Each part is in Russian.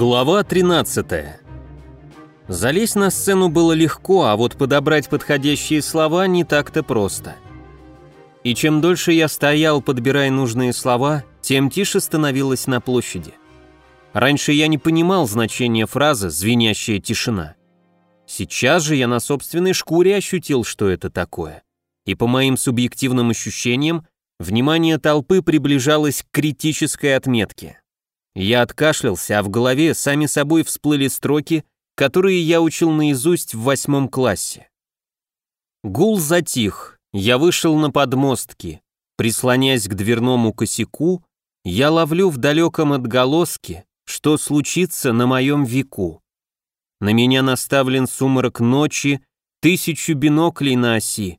Глава 13. Залезть на сцену было легко, а вот подобрать подходящие слова не так-то просто. И чем дольше я стоял, подбирая нужные слова, тем тише становилось на площади. Раньше я не понимал значения фразы «звенящая тишина». Сейчас же я на собственной шкуре ощутил, что это такое. И по моим субъективным ощущениям, внимание толпы приближалось к критической отметке. Я откашлялся, а в голове сами собой всплыли строки, которые я учил наизусть в восьмом классе. Гул затих, я вышел на подмостки, прислоняясь к дверному косяку, я ловлю в далеком отголоске, что случится на моем веку. На меня наставлен сумрак ночи, тысячу биноклей на оси.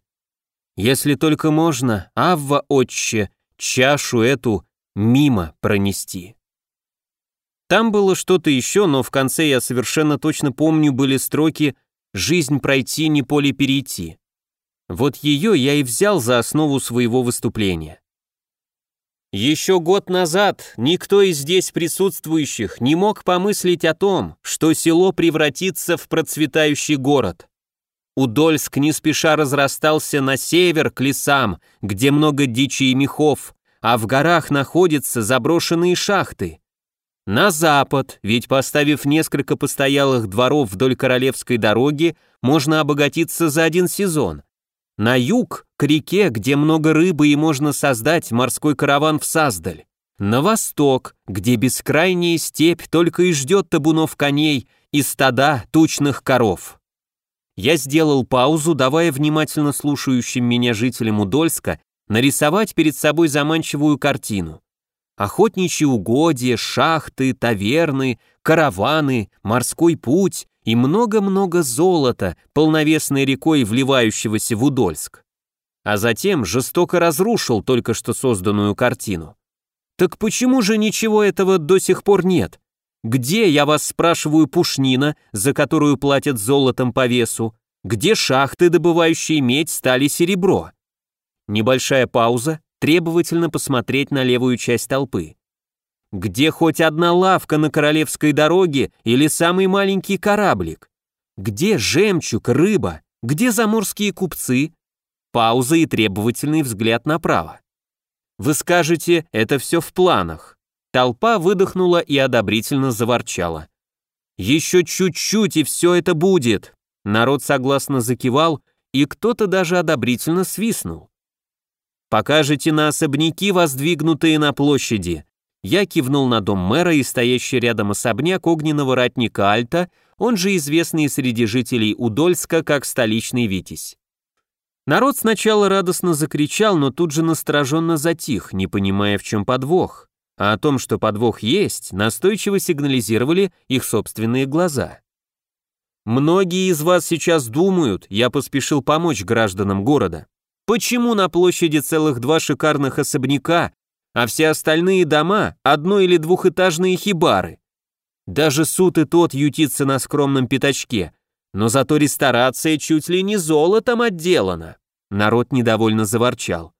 Если только можно, Авва, отче, чашу эту мимо пронести. Там было что-то еще, но в конце я совершенно точно помню были строки «Жизнь пройти, не поле перейти». Вот ее я и взял за основу своего выступления. Еще год назад никто из здесь присутствующих не мог помыслить о том, что село превратится в процветающий город. Удольск не спеша разрастался на север к лесам, где много дичи и мехов, а в горах находятся заброшенные шахты. На запад, ведь поставив несколько постоялых дворов вдоль Королевской дороги, можно обогатиться за один сезон. На юг, к реке, где много рыбы и можно создать морской караван в Саздаль. На восток, где бескрайняя степь только и ждет табунов коней и стада тучных коров. Я сделал паузу, давая внимательно слушающим меня жителям Удольска нарисовать перед собой заманчивую картину охотничьи угодья, шахты, таверны, караваны, морской путь и много-много золота, полновесной рекой, вливающегося в Удольск. А затем жестоко разрушил только что созданную картину. Так почему же ничего этого до сих пор нет? Где, я вас спрашиваю, пушнина, за которую платят золотом по весу? Где шахты, добывающие медь, стали серебро? Небольшая пауза, требовательно посмотреть на левую часть толпы. Где хоть одна лавка на королевской дороге или самый маленький кораблик? Где жемчуг, рыба? Где заморские купцы? Пауза и требовательный взгляд направо. Вы скажете, это все в планах. Толпа выдохнула и одобрительно заворчала. Еще чуть-чуть и все это будет. Народ согласно закивал, и кто-то даже одобрительно свистнул. Покажете на особняки, воздвигнутые на площади. Я кивнул на дом мэра и стоящий рядом особняк огненного ратника Альта, он же известный среди жителей Удольска как столичный Витязь. Народ сначала радостно закричал, но тут же настороженно затих, не понимая, в чем подвох. А о том, что подвох есть, настойчиво сигнализировали их собственные глаза. Многие из вас сейчас думают, я поспешил помочь гражданам города. Почему на площади целых два шикарных особняка, а все остальные дома – одно- или двухэтажные хибары? Даже суд и тот ютится на скромном пятачке, но зато ресторация чуть ли не золотом отделана. Народ недовольно заворчал.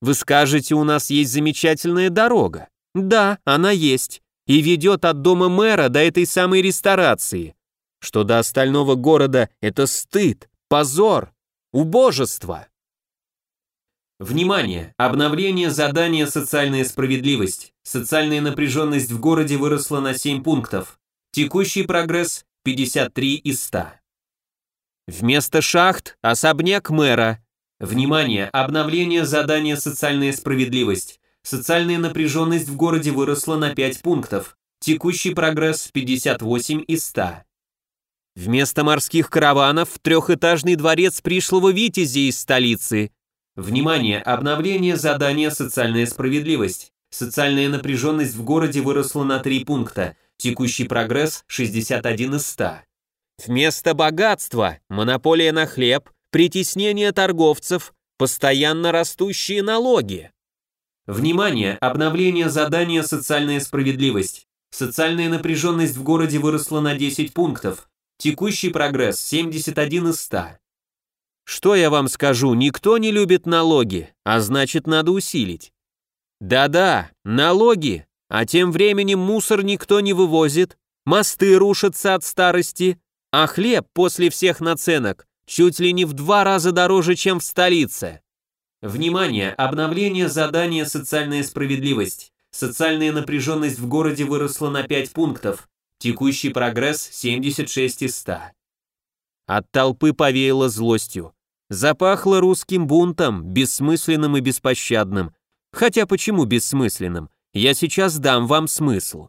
Вы скажете, у нас есть замечательная дорога. Да, она есть. И ведет от дома мэра до этой самой ресторации. Что до остального города – это стыд, позор, убожество. Внимание! Обновление задания «Социальная справедливость». Социальная напряженность в городе выросла на 7 пунктов. Текущий прогресс 53 из 100. Вместо шахт – особняк мэра. Внимание! Обновление задания «Социальная справедливость». Социальная напряженность в городе выросла на 5 пунктов. Текущий прогресс 58 из 100. Вместо морских караванов – трехэтажный дворец пришлого Витязи из столицы – Внимание! Обновление задания «Социальная справедливость». Социальная напряженность в городе выросла на 3 пункта. Текущий прогресс 61 из 100. Вместо богатства – монополия на хлеб, притеснение торговцев, постоянно растущие налоги. Внимание! Обновление задания «Социальная справедливость». Социальная напряженность в городе выросла на 10 пунктов. Текущий прогресс 71 из 100. Что я вам скажу, никто не любит налоги, а значит надо усилить. Да-да, налоги, а тем временем мусор никто не вывозит, мосты рушатся от старости, а хлеб после всех наценок чуть ли не в два раза дороже, чем в столице. Внимание! Обновление задания «Социальная справедливость». Социальная напряженность в городе выросла на 5 пунктов. Текущий прогресс 76 из 100. От толпы повеяло злостью. Запахло русским бунтом, бессмысленным и беспощадным. Хотя почему бессмысленным? Я сейчас дам вам смысл.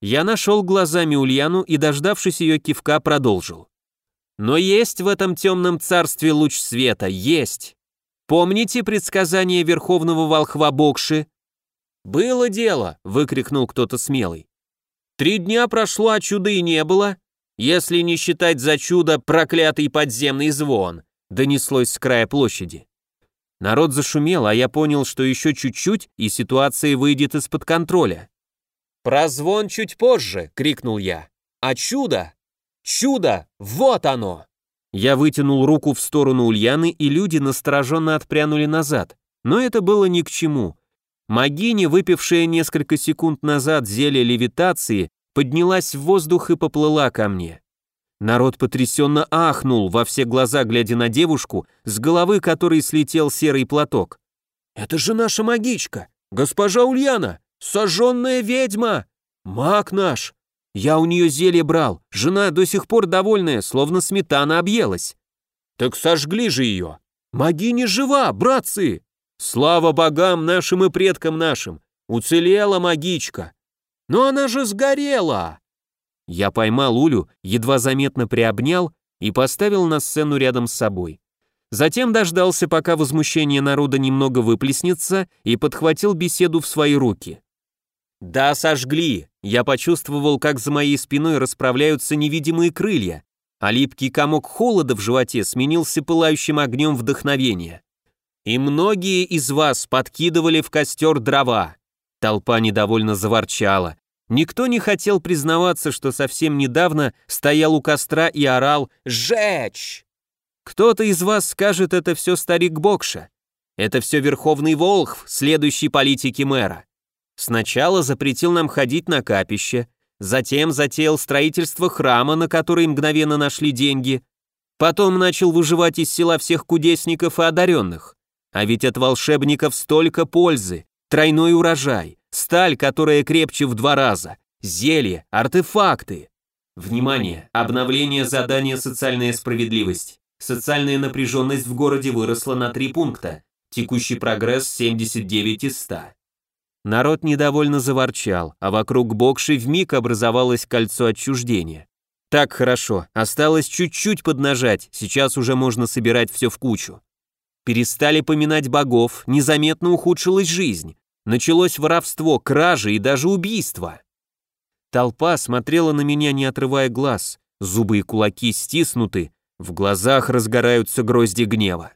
Я нашел глазами Ульяну и, дождавшись ее кивка, продолжил. Но есть в этом темном царстве луч света, есть. Помните предсказание верховного волхва Бокши? «Было дело!» — выкрикнул кто-то смелый. «Три дня прошло, а чуда и не было, если не считать за чудо проклятый подземный звон», — донеслось с края площади. Народ зашумел, а я понял, что еще чуть-чуть, и ситуация выйдет из-под контроля. «Про звон чуть позже!» — крикнул я. «А чудо? Чудо! Вот оно!» Я вытянул руку в сторону Ульяны, и люди настороженно отпрянули назад. Но это было ни к чему. Магиня, выпившая несколько секунд назад зелье левитации, поднялась в воздух и поплыла ко мне. Народ потрясенно ахнул, во все глаза глядя на девушку, с головы которой слетел серый платок. «Это же наша магичка! Госпожа Ульяна! Сожженная ведьма! Маг наш! Я у нее зелье брал, жена до сих пор довольная, словно сметана объелась. Так сожгли же ее. Магиня жива, братцы! Слава богам нашим и предкам нашим! Уцелела магичка! Но она же сгорела! Я поймал Улю, едва заметно приобнял и поставил на сцену рядом с собой. Затем дождался, пока возмущение народа немного выплеснется, и подхватил беседу в свои руки. Да, сожгли. Я почувствовал, как за моей спиной расправляются невидимые крылья, а липкий комок холода в животе сменился пылающим огнем вдохновения. И многие из вас подкидывали в костер дрова. Толпа недовольно заворчала. Никто не хотел признаваться, что совсем недавно стоял у костра и орал «Сжечь!». Кто-то из вас скажет, это все старик Бокша. Это все Верховный Волхв, следующий политики мэра. Сначала запретил нам ходить на капище, затем затеял строительство храма, на который мгновенно нашли деньги, потом начал выживать из села всех кудесников и одаренных. А ведь от волшебников столько пользы, тройной урожай, сталь, которая крепче в два раза, зелье, артефакты. Внимание! Обновление задания «Социальная справедливость». Социальная напряженность в городе выросла на 3 пункта. Текущий прогресс 79 из 100. Народ недовольно заворчал, а вокруг Бокши вмиг образовалось кольцо отчуждения. Так хорошо, осталось чуть-чуть поднажать, сейчас уже можно собирать все в кучу. Перестали поминать богов, незаметно ухудшилась жизнь. Началось воровство, кражи и даже убийство. Толпа смотрела на меня, не отрывая глаз, зубы и кулаки стиснуты, в глазах разгораются грозди гнева.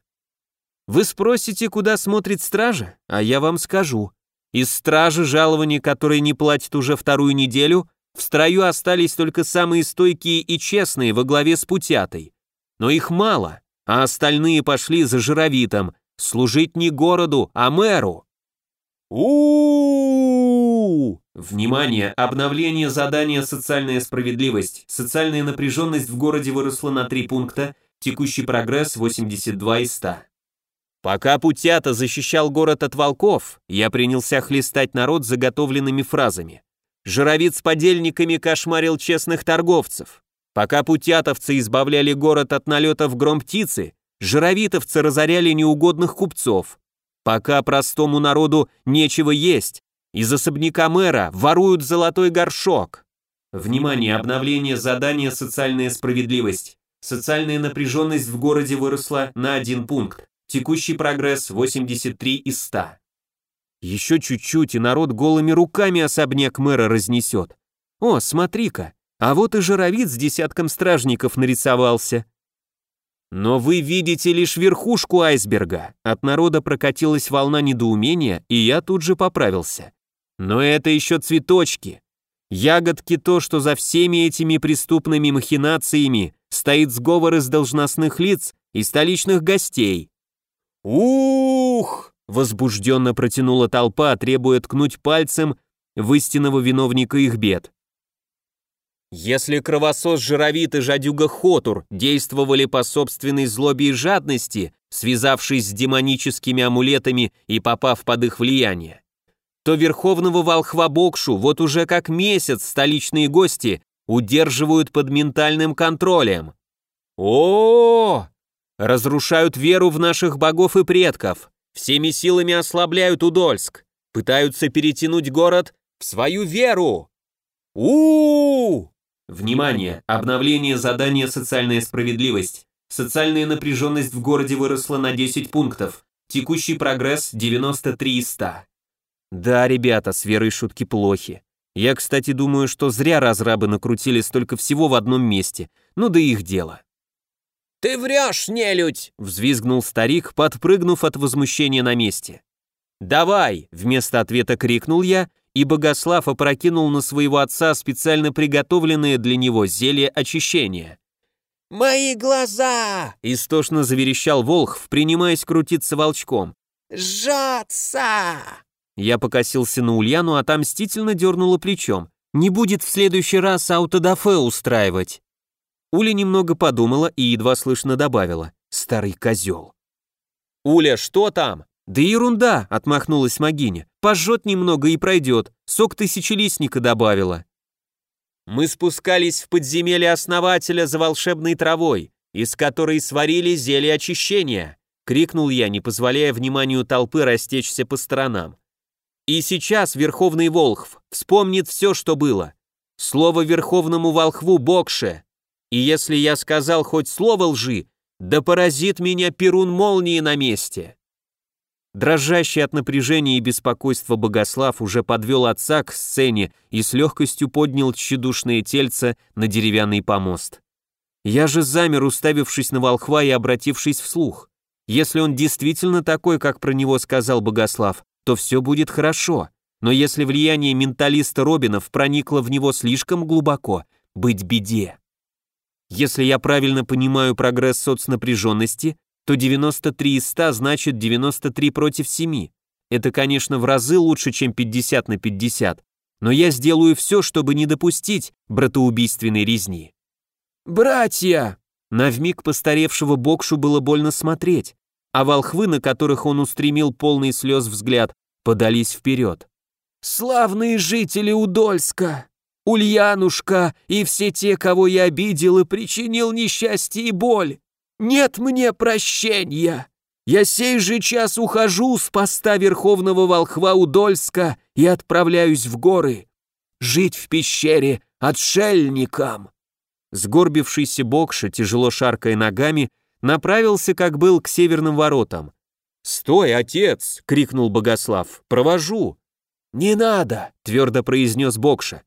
Вы спросите, куда смотрит стража, а я вам скажу. Из стражи жалований, которые не платят уже вторую неделю, в строю остались только самые стойкие и честные во главе с Путятой. Но их мало, а остальные пошли за жировитом, служить не городу, а мэру. У Внимание! Обновление задания «Социальная справедливость». Социальная напряженность в городе выросла на 3 пункта, текущий прогресс 82 из 100. Пока Путята защищал город от волков, я принялся хлестать народ заготовленными фразами. Жировид с подельниками кошмарил честных торговцев. Пока путятовцы избавляли город от налетов гром птицы, жировитовцы разоряли неугодных купцов. Пока простому народу нечего есть, из особняка мэра воруют золотой горшок. Внимание, обновление задания «Социальная справедливость». Социальная напряженность в городе выросла на один пункт. Текущий прогресс 83 из 100. Еще чуть-чуть, и народ голыми руками особняк мэра разнесет. О, смотри-ка, а вот и жировид с десятком стражников нарисовался. Но вы видите лишь верхушку айсберга. От народа прокатилась волна недоумения, и я тут же поправился. Но это еще цветочки. Ягодки то, что за всеми этими преступными махинациями стоит сговор из должностных лиц и столичных гостей. «Ух!» — возбужденно протянула толпа, требуя ткнуть пальцем в истинного виновника их бед. Если кровосос Жировит и жадюга Хотур действовали по собственной злобе и жадности, связавшись с демоническими амулетами и попав под их влияние, то верховного волхва Бокшу вот уже как месяц столичные гости удерживают под ментальным контролем. О, разрушают веру в наших богов и предков, всеми силами ослабляют Удольск, пытаются перетянуть город в свою веру. У, -у, -у! Внимание! Обновление задания «Социальная справедливость». Социальная напряженность в городе выросла на 10 пунктов. Текущий прогресс 93 из 100. Да, ребята, с верой шутки плохи. Я, кстати, думаю, что зря разрабы накрутили столько всего в одном месте. Ну да их дело. «Ты врешь, нелюдь!» — взвизгнул старик, подпрыгнув от возмущения на месте. «Давай!» — вместо ответа крикнул я и Богослав опрокинул на своего отца специально приготовленное для него зелье очищения. «Мои глаза!» — истошно заверещал Волхв, принимаясь крутиться волчком. «Жжется!» Я покосился на Ульяну, а та мстительно дернула плечом. «Не будет в следующий раз аутодафе устраивать». Уля немного подумала и едва слышно добавила. «Старый козел». «Уля, что там?» «Да ерунда», — отмахнулась Магиня. «Пожжет немного и пройдет. Сок тысячелистника добавила». Мы спускались в подземелье основателя за волшебной травой, из которой сварили зелье очищения, крикнул я, не позволяя вниманию толпы растечься по сторонам. И сейчас Верховный Волхв вспомнит все, что было. Слово Верховному Волхву Бокше. И если я сказал хоть слово лжи, да поразит меня Перун молнии на месте. Дрожащий от напряжения и беспокойства Богослав уже подвел отца к сцене и с легкостью поднял тщедушное тельце на деревянный помост. Я же замер, уставившись на волхва и обратившись вслух. Если он действительно такой, как про него сказал Богослав, то все будет хорошо. Но если влияние менталиста Робинов проникло в него слишком глубоко, быть беде. Если я правильно понимаю прогресс соцнапряженности, то 93 из 100 значит 93 против 7. Это, конечно, в разы лучше, чем 50 на 50, но я сделаю все, чтобы не допустить братоубийственной резни. «Братья!» На вмиг постаревшего Бокшу было больно смотреть, а волхвы, на которых он устремил полный слез взгляд, подались вперед. «Славные жители Удольска! Ульянушка и все те, кого я обидел и причинил несчастье и боль! Нет мне прощения. Я сей же час ухожу с поста Верховного Волхва Удольска и отправляюсь в горы. Жить в пещере отшельникам. Сгорбившийся Бокша, тяжело шаркая ногами, направился, как был, к северным воротам. «Стой, отец!» — крикнул Богослав. «Провожу!» «Не надо!» — твердо произнес Бокша.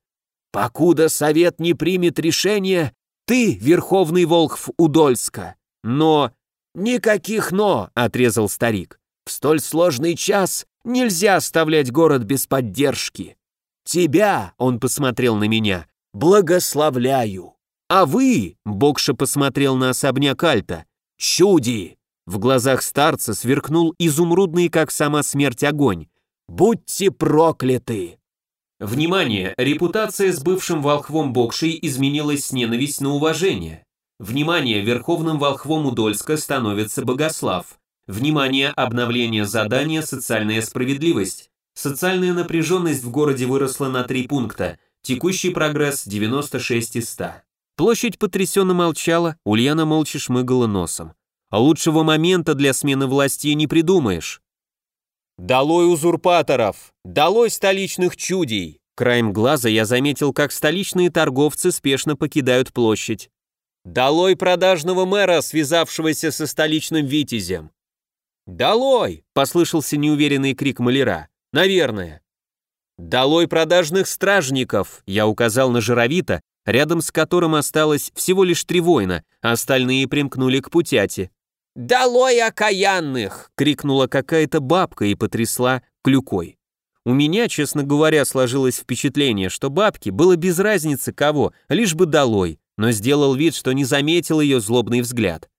«Покуда совет не примет решение, ты, Верховный Волхв Удольска, но... Никаких «но», — отрезал старик. В столь сложный час нельзя оставлять город без поддержки. Тебя, — он посмотрел на меня, — благословляю. А вы, — Бокша посмотрел на особняк Альта, — чуди. В глазах старца сверкнул изумрудный, как сама смерть, огонь. Будьте прокляты. Внимание! Репутация с бывшим волхвом Бокшей изменилась с ненависть на уважение. Внимание, Верховным Волхвом Удольска становится Богослав. Внимание, обновление задания «Социальная справедливость». Социальная напряженность в городе выросла на 3 пункта. Текущий прогресс 96 из 100. Площадь потрясенно молчала, Ульяна молча шмыгала носом. А лучшего момента для смены власти не придумаешь. «Долой узурпаторов! Долой столичных чудей!» Краем глаза я заметил, как столичные торговцы спешно покидают площадь. «Долой продажного мэра, связавшегося со столичным витязем!» «Долой!» — послышался неуверенный крик маляра. «Наверное». «Долой продажных стражников!» — я указал на Жировита, рядом с которым осталось всего лишь три воина, а остальные примкнули к путяти. «Долой окаянных!» — крикнула какая-то бабка и потрясла клюкой. У меня, честно говоря, сложилось впечатление, что бабке было без разницы кого, лишь бы долой, но сделал вид, что не заметил ее злобный взгляд.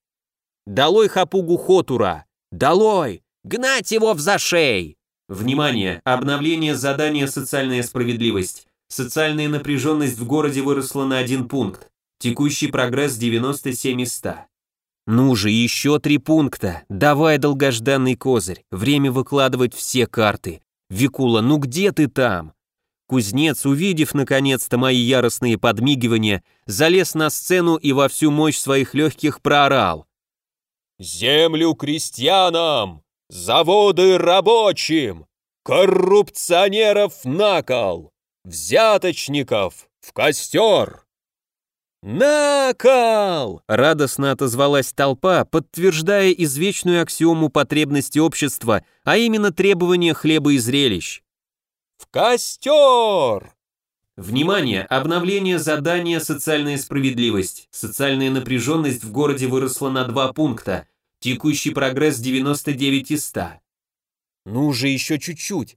«Долой хапугу Хотура! Долой! Гнать его в зашей!» Внимание! Обновление задания «Социальная справедливость». Социальная напряженность в городе выросла на один пункт. Текущий прогресс 97 из 100. Ну же, еще три пункта. Давай долгожданный козырь. Время выкладывать все карты. Викула, ну где ты там? Кузнец, увидев наконец-то мои яростные подмигивания, залез на сцену и во всю мощь своих легких проорал. «Землю крестьянам! Заводы рабочим! Коррупционеров на кол! Взяточников в костер!» «На кол!» — радостно отозвалась толпа, подтверждая извечную аксиому потребности общества, а именно требования хлеба и зрелищ. «В костер!» Внимание! Обновление задания «Социальная справедливость». Социальная напряженность в городе выросла на два пункта. Текущий прогресс 99 из 100. «Ну же, еще чуть-чуть!»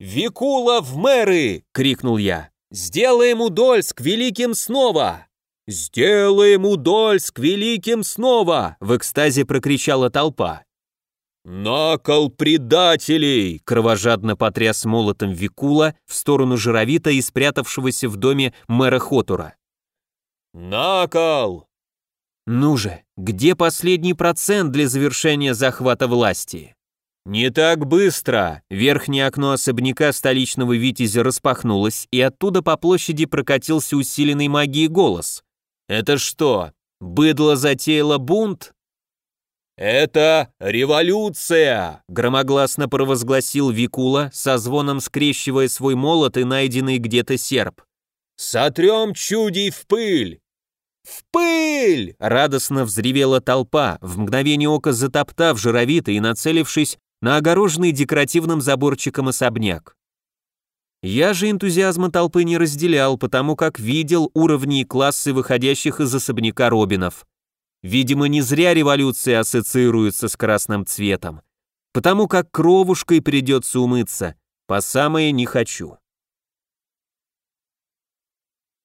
«Викула в мэры!» — крикнул я. «Сделаем Удольск великим снова!» «Сделаем Удольск великим снова!» — в экстазе прокричала толпа. «На кол предателей!» — кровожадно потряс молотом Викула в сторону Жировита и спрятавшегося в доме мэра Хотура. «На кол!» «Ну же, где последний процент для завершения захвата власти?» «Не так быстро!» Верхнее окно особняка столичного Витязя распахнулось, и оттуда по площади прокатился усиленный магией голос. «Это что, быдло затеяло бунт?» «Это революция!» — громогласно провозгласил Викула, со звоном скрещивая свой молот и найденный где-то серп. «Сотрем чудей в пыль! «В пыль!» — радостно взревела толпа, в мгновение ока затоптав жировито и нацелившись на огороженный декоративным заборчиком особняк. Я же энтузиазма толпы не разделял, потому как видел уровни и классы выходящих из особняка Робинов. Видимо, не зря революция ассоциируется с красным цветом, потому как кровушкой придется умыться, по самое не хочу.